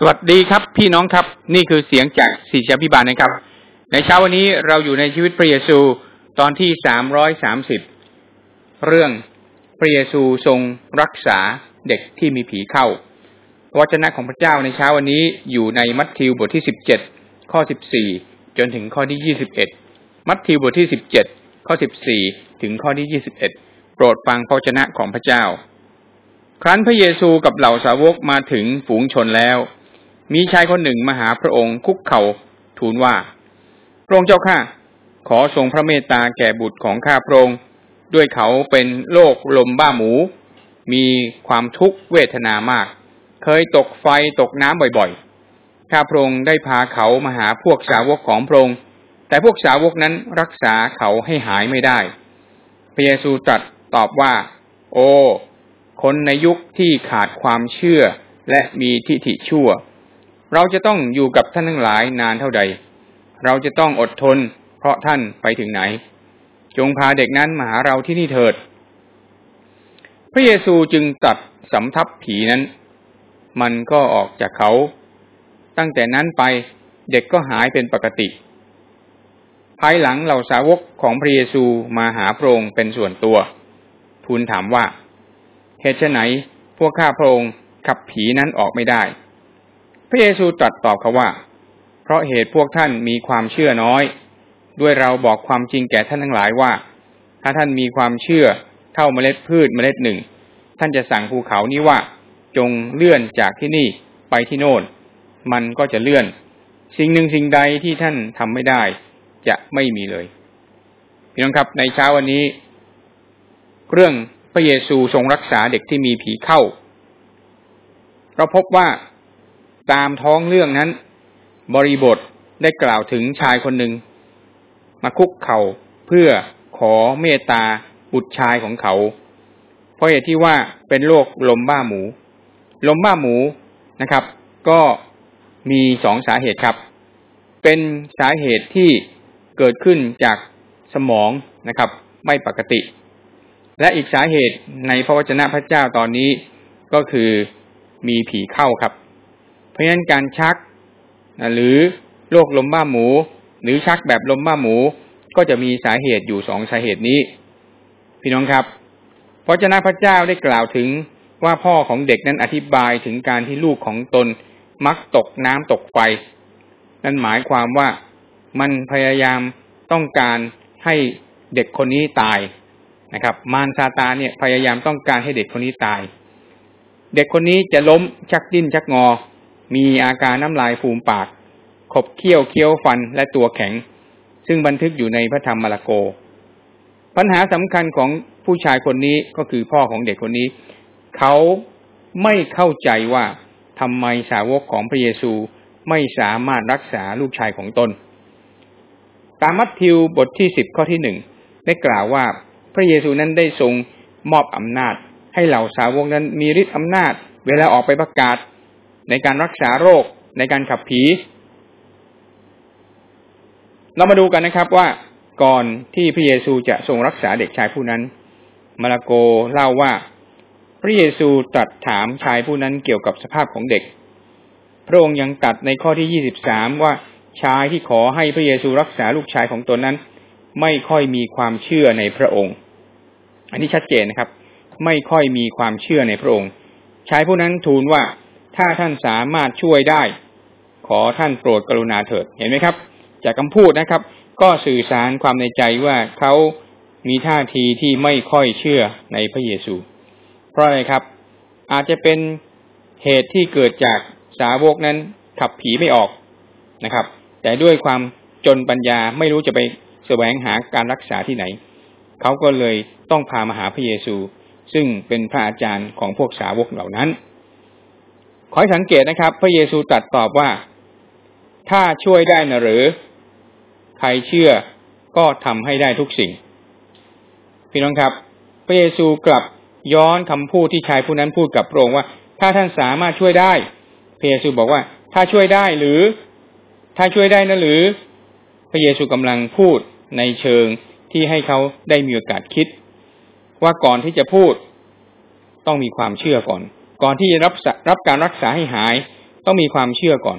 สวัสดีครับพี่น้องครับ นี่คือเสียงจากศิษยาพิบาลนะครับ ในเช้าวันนี้เราอยู่ในชีวิตพระเยซูตอนที่สามร้อยสามสิบเรื่องพระเยซูทรงรักษาเด็กที่มีผีเข้าวจนะของพระเจ้าในเช้าวันนี้อยู่ในมัทธิวบทที่สิบเจ็ดข้อสิบสี่จนถึงข้อที่ยี่สิบเอ็ดมัทธิวบทที่สิบเจ็ดข้อสิบสี่ถึงข้อที่ยี่สิบเอ็ดโปรดฟังพระชนะของพระเจ้า ครั้นพระเยซูกับเหล่าสาวกมาถึงฝูงชนแล้ว มีชายคนหนึ่งมาหาพระองค์คุกเข่าทูลว่า พระองค์เจ้าข้าขอทรงพระเมตตาแก่บุตรของข้าพระองค์ด้วยเขาเป็นโรคลมบ้าหมู มีความทุกข์เวทนามาก เคยตกไฟตกน้ำบ่อยๆ ข้าพระองค์ได้พาเขามาหาพวกสาวกของพระองค์แต่พวกสาวกนั้นรักษาเขาให้หายไม่ได้ พระเยซูตรัสตอบว่า โอ้ คนในยุคที่ขาดความเชื่อและมีทิฏฐิชั่ว เราจะต้องอยู่กับท่านทั้งหลายนานเท่าใด เราจะต้องอดทน เพราะท่านไปถึงไหน จงพาเด็กนั้นมาหาเราที่นี่เถิด พระเยซูจึงตัดสำทับผีนั้น มันก็ออกจากเขา ตั้งแต่นั้นไปเด็กก็หายเป็นปกติ ภายหลังเหล่าสาวกของพระเยซูมาหาพระองค์เป็นส่วนตัว ทูลถามว่าเหตุไหนพวกข้าพระองค์ขับผีนั้นออกไม่ได้ พระเยซูตรัสตอบเขาว่า เพราะเหตุพวกท่านมีความเชื่อน้อย ด้วยเราบอกความจริงแก่ท่านทั้งหลายว่า ถ้าท่านมีความเชื่อเท่าเมล็ดพืชเมล็ดหนึ่ง ท่านจะสั่งภูเขานี้ว่า จงเลื่อนจากที่นี่ไปที่โน่น มันก็จะเลื่อน สิ่งหนึ่งสิ่งใดที่ท่านทำไม่ได้ จะไม่มีเลยพี่น้องครับในเช้าวันนี้ เรื่องพระเยซูทรงรักษาเด็กที่มีผีเข้า เราพบว่า ตามท้องเรื่องนั้น บริบทได้กล่าวถึงชายคนหนึ่ง มาคุกเข่าเพื่อขอเมตตาบุตรชายของเขา เพราะเหตุที่ว่าเป็นโรคลมบ้าหมู ลมบ้าหมูนะครับ ก็มีสองสาเหตุครับ เป็นสาเหตุที่เกิดขึ้นจากสมองนะครับ ไม่ปกติ และอีกสาเหตุในพระวจนะพระเจ้าตอนนี้ก็คือมีผีเข้าครับ เพราะฉะนั้นการชักหรือโรคลมบ้าหมู หรือชักแบบลมบ้าหมู ก็จะมีสาเหตุอยู่สองสาเหตุนี้ พี่น้องครับพระเจ้าพระเจ้าได้กล่าวถึงว่าพ่อของเด็กนั้นอธิบายถึงการที่ลูกของตนมักตกน้ำตกไฟ นั่นหมายความว่ามันพยายามต้องการให้เด็กคนนี้ตายนะครับ มารซาตานเนี่ยพยายามต้องการให้เด็กคนนี้ตาย เด็กคนนี้จะล้มชักดิ้นชักงอ มีอาการน้ำลายฟูมปาก ขบเคี้ยวเคี้ยวฟันและตัวแข็ง ซึ่งบันทึกอยู่ในพระธรรมมาระโก ปัญหาสำคัญของผู้ชายคนนี้ก็คือพ่อของเด็กคนนี้ เขาไม่เข้าใจว่าทำไมสาวกของพระเยซูไม่สามารถรักษาลูกชายของตน ตามมัทธิวบทที่สิบข้อที่หนึ่งได้กล่าวว่าพระเยซูนั้นได้ทรงมอบอำนาจ ให้เหล่าสาวกนั้นมีฤทธิ์อำนาจ เวลาออกไปประกาศ ในการรักษาโรคในการขับผี เรามาดูกันนะครับว่าก่อนที่พระเยซูจะทรงรักษาเด็กชายผู้นั้น มาระโกเล่าว่า พระเยซูตรัสถามชายผู้นั้นเกี่ยวกับสภาพของเด็ก พระองค์ยังตัดในข้อที่ยี่สิบสามว่าชายที่ขอให้พระเยซูรักษาลูกชายของตนนั้น ไม่ค่อยมีความเชื่อในพระองค์ อันนี้ชัดเจนนะครับ ไม่ค่อยมีความเชื่อในพระองค์ ชายผู้นั้นทูลว่า ถ้าท่านสามารถช่วยได้ ขอท่านโปรดกรุณาเถิดเห็นไหมครับ จากคำพูดนะครับ ก็สื่อสารความในใจว่าเขามีท่าทีที่ไม่ค่อยเชื่อในพระเยซู เพราะอะไรครับ อาจจะเป็นเหตุที่เกิดจากสาวกนั้นขับผีไม่ออกนะครับ แต่ด้วยความจนปัญญาไม่รู้จะไปแสวงหาการรักษาที่ไหน เขาก็เลยต้องพามาหาพระเยซู ซึ่งเป็นพระอาจารย์ของพวกสาวกเหล่านั้น ขอให้สังเกตนะครับ พระเยซูตรัสตอบว่า ถ้าช่วยได้นะหรือ ใครเชื่อก็ทำให้ได้ทุกสิ่ง พี่น้องครับ พระเยซูกลับย้อนคำพูดที่ชายผู้นั้นพูดกับพระองค์ว่า ถ้าท่านสามารถช่วยได้ พระเยซูบอกว่า ถ้าช่วยได้หรือ ถ้าช่วยได้นะหรือ พระเยซูกำลังพูดในเชิงที่ให้เขาได้มีโอกาสคิด ว่าก่อนที่จะพูด ต้องมีความเชื่อก่อน ก่อนที่จะรับรับการรักษาให้หาย ต้องมีความเชื่อก่อน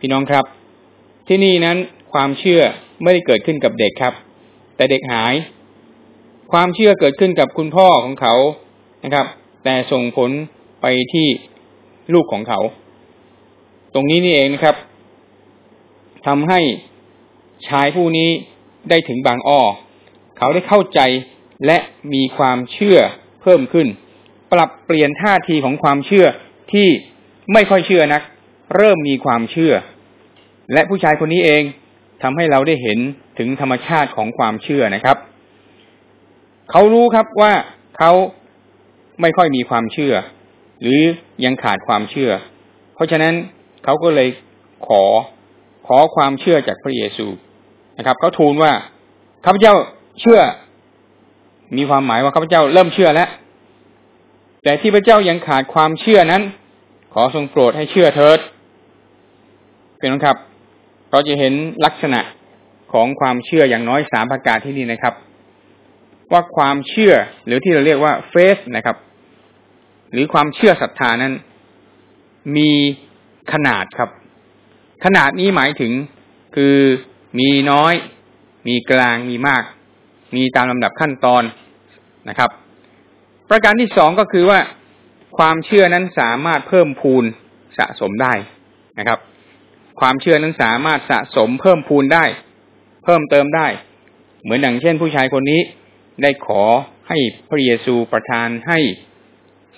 พี่น้องครับ ที่นี่นั้นความเชื่อไม่ได้เกิดขึ้นกับเด็กครับ แต่เด็กหาย ความเชื่อเกิดขึ้นกับคุณพ่อของเขานะครับ แต่ส่งผลไปที่ลูกของเขา ตรงนี้นี่เองนะครับทำให้ชายผู้นี้ได้ถึงบางอ้อ เขาได้เข้าใจและมีความเชื่อเพิ่มขึ้น ปรับเปลี่ยนท่าทีของความเชื่อที่ไม่ค่อยเชื่อนัก เริ่มมีความเชื่อ และผู้ชายคนนี้เองทำให้เราได้เห็นถึงธรรมชาติของความเชื่อนะครับ เขารู้ครับว่าเขาไม่ค่อยมีความเชื่อ หรือยังขาดความเชื่อ เพราะฉะนั้นเขาก็เลยขอขอความเชื่อจากพระเยซูนะครับเขาทูลว่าข้าพเจ้าเชื่อ มีความหมายว่าข้าพเจ้าเริ่มเชื่อแล้ว แต่ที่พระเจ้ายังขาดความเชื่อนั้น ขอทรงโปรดให้เชื่อเถิดเป็นครับ เราจะเห็นลักษณะของความเชื่ออย่างน้อยสามประการที่นี่นะครับ ว่าความเชื่อหรือที่เราเรียกว่าเฟสนะครับ หรือความเชื่อศรัทธานั้น มีขนาดครับ ขนาดนี้หมายถึงคือมีน้อย มีกลางมีมาก มีตามลำดับขั้นตอนนะครับ ประการที่สองก็คือว่าความเชื่อนั้นสามารถเพิ่มพูนสะสมได้นะครับ ความเชื่อนั้นสามารถสะสมเพิ่มพูนได้ เพิ่มเติมได้ เหมือนอย่างเช่นผู้ชายคนนี้ได้ขอให้พระเยซูประทานให้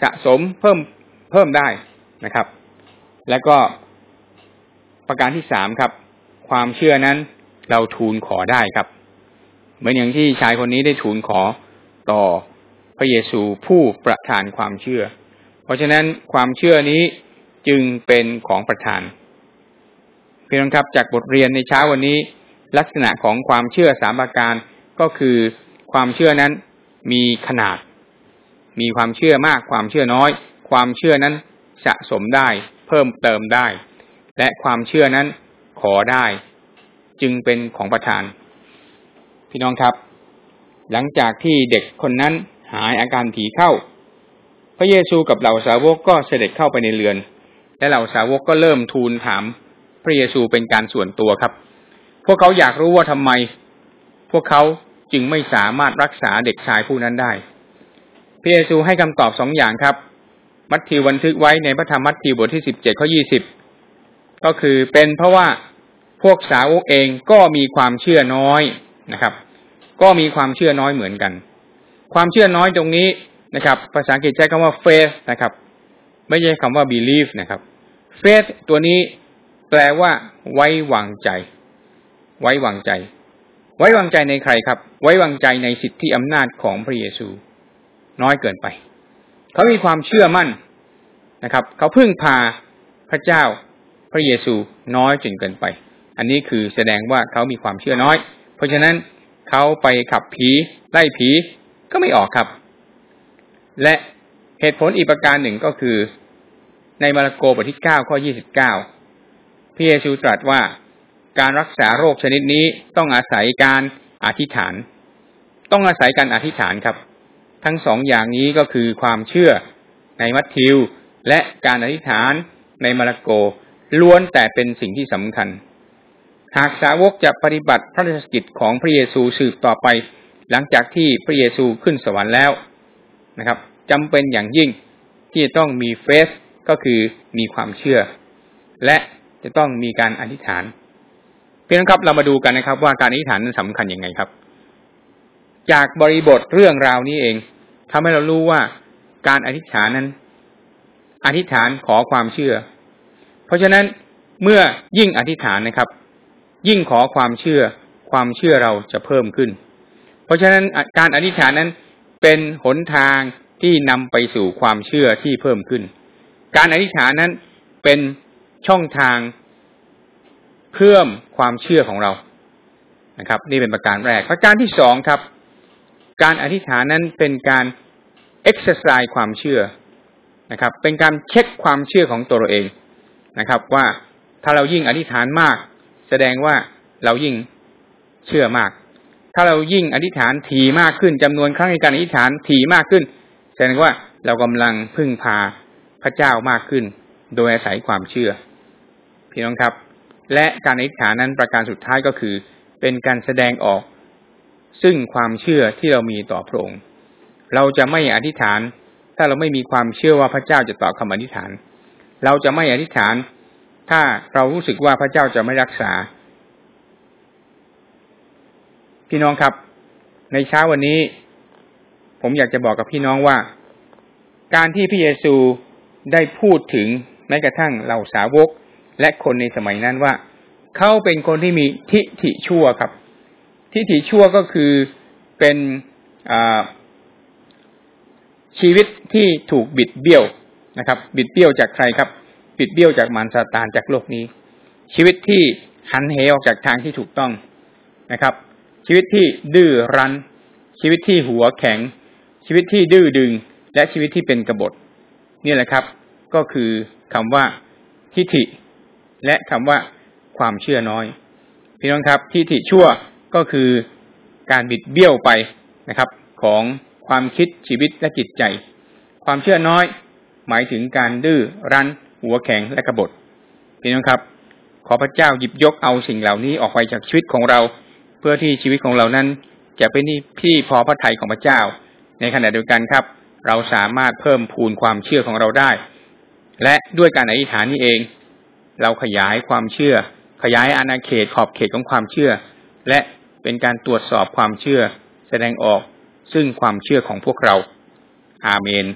สะสมเพิ่มเพิ่มได้นะครับ แล้วก็ประการที่สามครับ ความเชื่อนั้นเราทูลขอได้ครับ เหมือนอย่างที่ชายคนนี้ได้ทูลขอต่อ พระเยซูผู้ประทานความเชื่อ เพราะฉะนั้นความเชื่อนี้จึงเป็นของประทานพี่น้องครับจากบทเรียนในเช้าวันนี้ ลักษณะของความเชื่อสามประการก็คือความเชื่อนั้นมีขนาด มีความเชื่อมากความเชื่อน้อย ความเชื่อนั้นสะสมได้ เพิ่มเติมได้ และความเชื่อนั้นขอได้ จึงเป็นของประทาน พี่น้องครับ หลังจากที่เด็กคนนั้น หายอาการผีเข้า พระเยซูกับเหล่าสาวกก็เสด็จเข้าไปในเรือน และเหล่าสาวกก็เริ่มทูลถาม พระเยซูเป็นการส่วนตัวครับ พวกเขาอยากรู้ว่าทำไม พวกเขาจึงไม่สามารถรักษาเด็กชายผู้นั้นได้ พระเยซูให้คำตอบสองอย่างครับ มัทธิวบันทึกไว้ในพระธรรมมัทธิวบทที่สิบเจ็ดข้อยี่สิบก็คือเป็นเพราะว่าพวกสาวกเองก็มีความเชื่อน้อยนะครับ ก็มีความเชื่อน้อยเหมือนกัน ความเชื่อน้อยตรงนี้นะครับ ภาษาอังกฤษใช้คำว่า faith นะครับ ไม่ใช่คำว่า believe นะครับ faith ตัวนี้แปลว่า ไว้วางใจ ไว้วางใจ ไว้วางใจในใครครับ ไว้วางใจในสิทธิอำนาจของพระเยซู น้อยเกินไป เขามีความเชื่อมั่นนะครับ เขาพึ่งพาพระเจ้าพระเยซูน้อยจนเกินไป อันนี้คือแสดงว่าเขามีความเชื่อน้อย เพราะฉะนั้นเขาไปขับผีไล่ผี ก็ไม่ออกครับ และเหตุผลอีกประการหนึ่งก็คือ ในมาระโกบทที่เก้าข้อยี่สิบเก้าพระเยซูตรัสว่าการรักษาโรคชนิดนี้ต้องอาศัยการอธิษฐาน ต้องอาศัยการอธิษฐานครับ ทั้งสองอย่างนี้ก็คือความเชื่อในมัทธิว และการอธิษฐานในมาระโกล้วนแต่เป็นสิ่งที่สำคัญ หากสาวกจะปฏิบัติพระราชกิจของพระเยซูสืบต่อไป หลังจากที่พระเยซูขึ้นสวรรค์แล้วนะครับจำเป็นอย่างยิ่งที่จะต้องมีเฟสก็คือมีความเชื่อ และจะต้องมีการอธิษฐานเพียงครับเรามาดูกันนะครับว่าการอธิษฐานนั้นสำคัญยังไงครับ จากบริบทเรื่องราวนี้เองทำให้เรารู้ว่าการอธิษฐานนั้น อธิษฐานขอความเชื่อ เพราะฉะนั้นเมื่อยิ่งอธิษฐานนะครับ ยิ่งขอความเชื่อ ความเชื่อเราจะเพิ่มขึ้น เพราะฉะนั้นการอธิษฐานนั้นเป็นหนทางที่นำไปสู่ความเชื่อที่เพิ่มขึ้น การอธิษฐานนั้นเป็นช่องทางเพิ่มความเชื่อของเรานะครับ นี่เป็นประการแรก ประการที่สองครับ การอธิษฐานนั้นเป็นการเอ็กซ์ไซส์ความเชื่อนะครับ เป็นการเช็คความเชื่อของตัวเราเองนะครับ ว่าถ้าเรายิ่งอธิษฐานมาก แสดงว่าเรายิ่งเชื่อมาก ถ้าเรายิ่งอธิษฐานถี่มากขึ้นจำนวนครั้งในการอธิษฐานถี่มากขึ้น แสดงว่าเรากำลังพึ่งพาพระเจ้ามากขึ้น โดยอาศัยความเชื่อ พี่น้องครับ และการอธิษฐานนั้นประการสุดท้ายก็คือ เป็นการแสดงออก ซึ่งความเชื่อที่เรามีต่อพระองค์เราจะไม่อธิษฐาน ถ้าเราไม่มีความเชื่อว่าพระเจ้าจะตอบคำอธิษฐาน เราจะไม่อธิษฐาน ถ้าเรารู้สึกว่าพระเจ้าจะไม่รักษา พี่น้องครับ ในเช้าวันนี้ ผมอยากจะบอกกับพี่น้องว่า การที่พระเยซูได้พูดถึงแม้กระทั่งเหล่าสาวก และคนในสมัยนั้นว่า เขาเป็นคนที่มีทิฏฐิชั่วครับ ทิฏฐิชั่วก็คือเป็นชีวิตที่ถูกบิดเบี้ยวนะครับ บิดเบี้ยวจากใครครับ บิดเบี้ยวจากมารซาตานจากโลกนี้ ชีวิตที่หันเหออกจากทางที่ถูกต้องนะครับ ชีวิตที่ดื้อรั้น ชีวิตที่หัวแข็ง ชีวิตที่ดื้อดึง และชีวิตที่เป็นกบฏนี่แหละครับ ก็คือคำว่าทิฏฐิ และคำว่าความเชื่อน้อย พี่น้องครับทิฏฐิชั่วก็คือการบิดเบี้ยวไปนะครับ ของความคิดชีวิตและจิตใจ ความเชื่อน้อย หมายถึงการดื้อรั้น หัวแข็งและกบฏพี่น้องครับ ขอพระเจ้าหยิบยกเอาสิ่งเหล่านี้ออกไปจากชีวิตของเรา เพื่อที่ชีวิตของเรานั้น จะเป็นที่พอพระทัยของพระเจ้า ในขณะเดียวกันครับ เราสามารถเพิ่มพูนความเชื่อของเราได้ และด้วยการอธิษฐานนี้เอง เราขยายความเชื่อ ขยายอาณาเขตขอบเขตของความเชื่อ และเป็นการตรวจสอบความเชื่อ แสดงออกซึ่งความเชื่อของพวกเรา อาเมน